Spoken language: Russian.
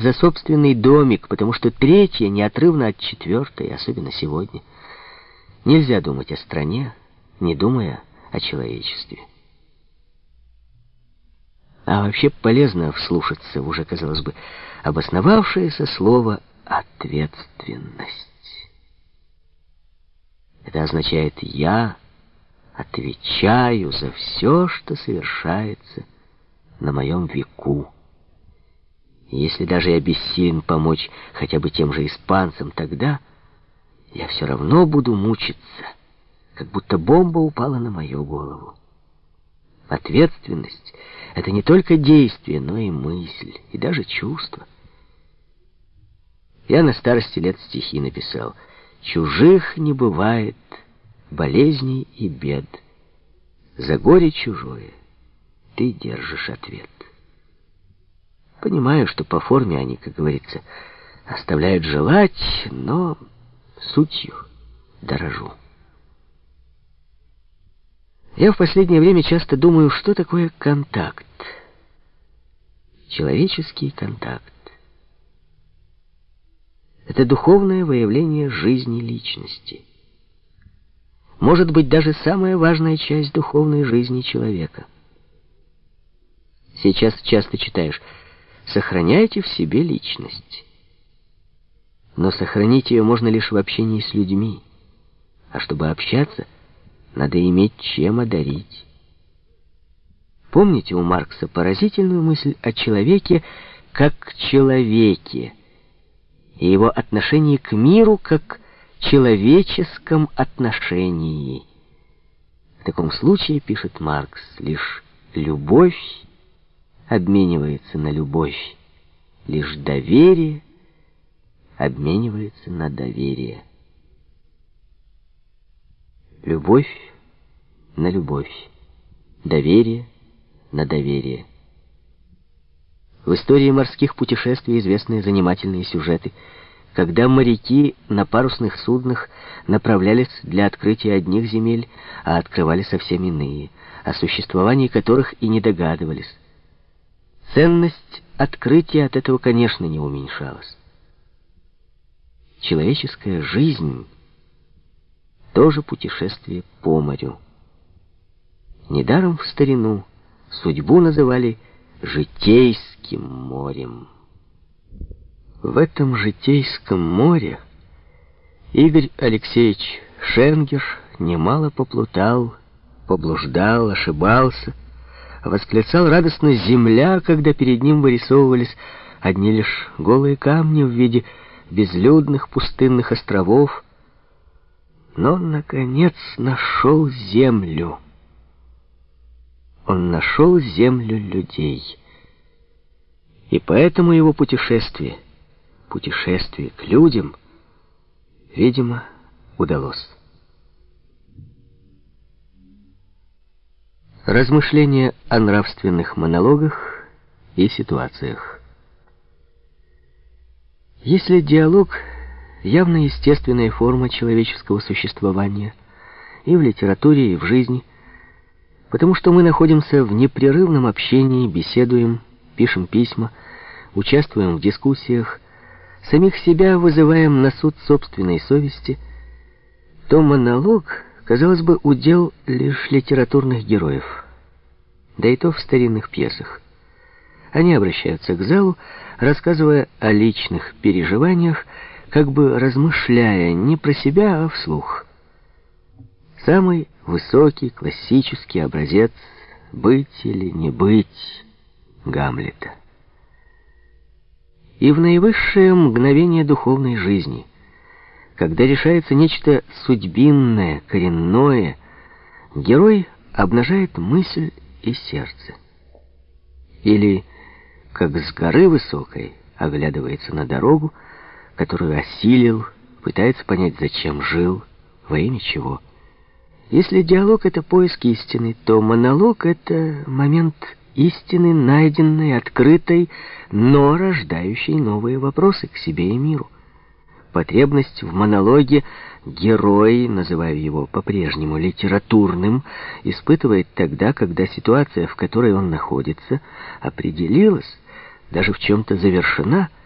за собственный домик, потому что третья неотрывна от четвертой, особенно сегодня. Нельзя думать о стране, не думая о человечестве. А вообще полезно вслушаться в уже, казалось бы, обосновавшееся слово «ответственность». Это означает «я отвечаю за все, что совершается на моем веку». Если даже я бессилен помочь хотя бы тем же испанцам, тогда я все равно буду мучиться, как будто бомба упала на мою голову. Ответственность — это не только действие, но и мысль, и даже чувство. Я на старости лет стихи написал. «Чужих не бывает, болезней и бед. За горе чужое ты держишь ответ». Понимаю, что по форме они, как говорится, оставляют желать, но сутью дорожу. Я в последнее время часто думаю, что такое контакт. Человеческий контакт. Это духовное выявление жизни личности. Может быть, даже самая важная часть духовной жизни человека. Сейчас часто читаешь Сохраняйте в себе личность. Но сохранить ее можно лишь в общении с людьми. А чтобы общаться, надо иметь чем одарить. Помните у Маркса поразительную мысль о человеке как человеке и его отношении к миру как человеческом отношении. В таком случае, пишет Маркс, лишь любовь обменивается на любовь. Лишь доверие обменивается на доверие. Любовь на любовь. Доверие на доверие. В истории морских путешествий известны занимательные сюжеты, когда моряки на парусных суднах направлялись для открытия одних земель, а открывали совсем иные, о существовании которых и не догадывались. Ценность открытия от этого, конечно, не уменьшалась. Человеческая жизнь — тоже путешествие по морю. Недаром в старину судьбу называли «житейским морем». В этом житейском море Игорь Алексеевич Шенгер немало поплутал, поблуждал, ошибался, восклицал радостно земля, когда перед ним вырисовывались одни лишь голые камни в виде безлюдных пустынных островов. Но, наконец, нашел землю. Он нашел землю людей. И поэтому его путешествие, путешествие к людям, видимо, удалось. Размышления о нравственных монологах и ситуациях. Если диалог — явно естественная форма человеческого существования и в литературе, и в жизни, потому что мы находимся в непрерывном общении, беседуем, пишем письма, участвуем в дискуссиях, самих себя вызываем на суд собственной совести, то монолог — казалось бы, удел лишь литературных героев, да и то в старинных пьесах. Они обращаются к залу, рассказывая о личных переживаниях, как бы размышляя не про себя, а вслух. Самый высокий классический образец «быть или не быть» Гамлета. И в наивысшее мгновение духовной жизни – когда решается нечто судьбинное, коренное, герой обнажает мысль и сердце. Или, как с горы высокой, оглядывается на дорогу, которую осилил, пытается понять, зачем жил, во имя чего. Если диалог — это поиск истины, то монолог — это момент истины, найденной, открытой, но рождающей новые вопросы к себе и миру. Потребность в монологе герой, называю его по-прежнему литературным, испытывает тогда, когда ситуация, в которой он находится, определилась, даже в чем-то завершена –